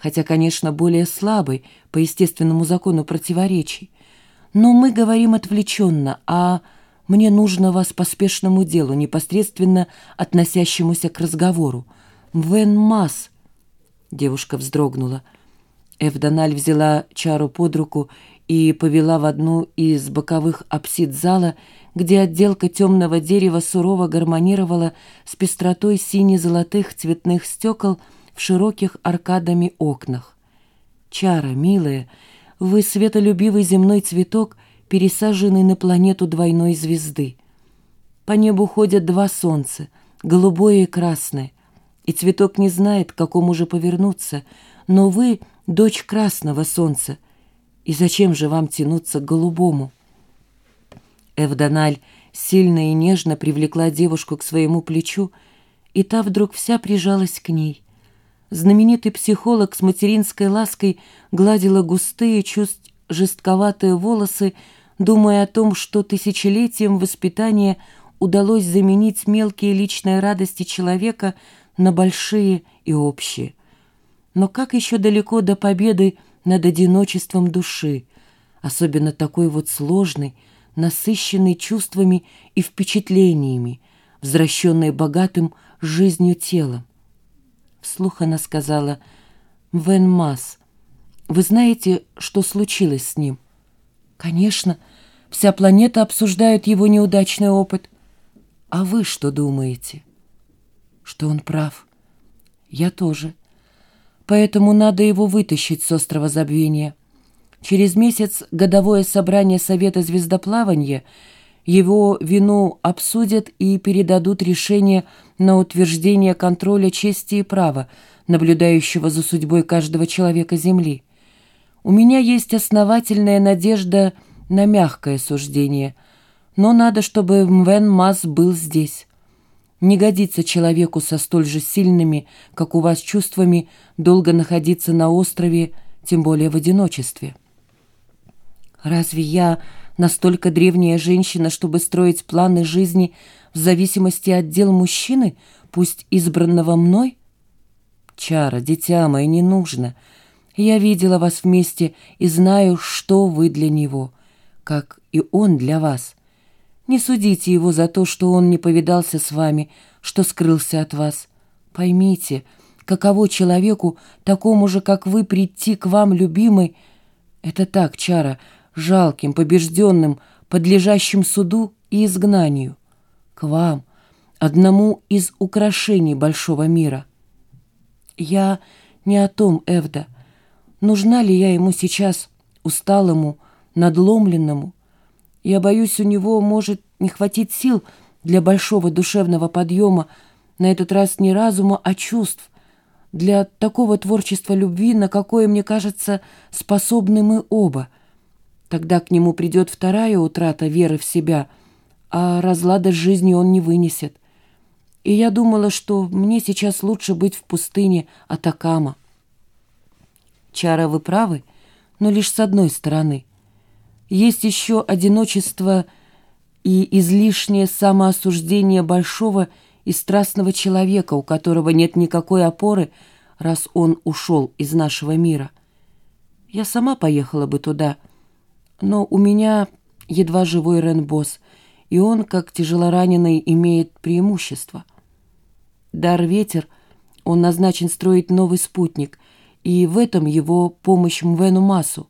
хотя, конечно, более слабый по естественному закону противоречий. Но мы говорим отвлеченно, а мне нужно вас по спешному делу, непосредственно относящемуся к разговору. Вен Мас. Девушка вздрогнула. Эвдональ взяла Чару под руку и повела в одну из боковых апсид зала, где отделка темного дерева сурово гармонировала с пестротой сине-золотых цветных стекол в широких аркадами окнах. «Чара, милая, вы светолюбивый земной цветок, пересаженный на планету двойной звезды. По небу ходят два солнца, голубое и красное, и цветок не знает, к какому же повернуться, но вы — дочь красного солнца, и зачем же вам тянуться к голубому?» Эвдональ сильно и нежно привлекла девушку к своему плечу, и та вдруг вся прижалась к ней. Знаменитый психолог с материнской лаской гладила густые, чуть жестковатые волосы, думая о том, что тысячелетием воспитания удалось заменить мелкие личные радости человека на большие и общие. Но как еще далеко до победы над одиночеством души, особенно такой вот сложной, насыщенный чувствами и впечатлениями, возвращенный богатым жизнью телом. Вслух она сказала, «Вен Мас, вы знаете, что случилось с ним?» «Конечно, вся планета обсуждает его неудачный опыт. А вы что думаете?» «Что он прав. Я тоже. Поэтому надо его вытащить с острова забвения». Через месяц годовое собрание Совета звездоплавания его вину обсудят и передадут решение на утверждение контроля чести и права, наблюдающего за судьбой каждого человека Земли. У меня есть основательная надежда на мягкое суждение, но надо, чтобы Мвен Мас был здесь. Не годится человеку со столь же сильными, как у вас, чувствами долго находиться на острове, тем более в одиночестве. Разве я настолько древняя женщина, чтобы строить планы жизни в зависимости от дел мужчины, пусть избранного мной? Чара, дитя мое, не нужно. Я видела вас вместе и знаю, что вы для него, как и он для вас. Не судите его за то, что он не повидался с вами, что скрылся от вас. Поймите, каково человеку, такому же, как вы, прийти к вам, любимой. Это так, Чара, — жалким, побежденным, подлежащим суду и изгнанию. К вам, одному из украшений большого мира. Я не о том, Эвда. Нужна ли я ему сейчас, усталому, надломленному? Я боюсь, у него может не хватить сил для большого душевного подъема, на этот раз не разума, а чувств, для такого творчества любви, на какое, мне кажется, способны мы оба — Тогда к нему придет вторая утрата веры в себя, а разлада с жизнью он не вынесет. И я думала, что мне сейчас лучше быть в пустыне Атакама. Чара, вы правы, но лишь с одной стороны. Есть еще одиночество и излишнее самоосуждение большого и страстного человека, у которого нет никакой опоры, раз он ушел из нашего мира. Я сама поехала бы туда — но у меня едва живой Ренбос, и он, как тяжелораненый, имеет преимущество. Дар ветер, он назначен строить новый спутник, и в этом его помощь Мвену Масу —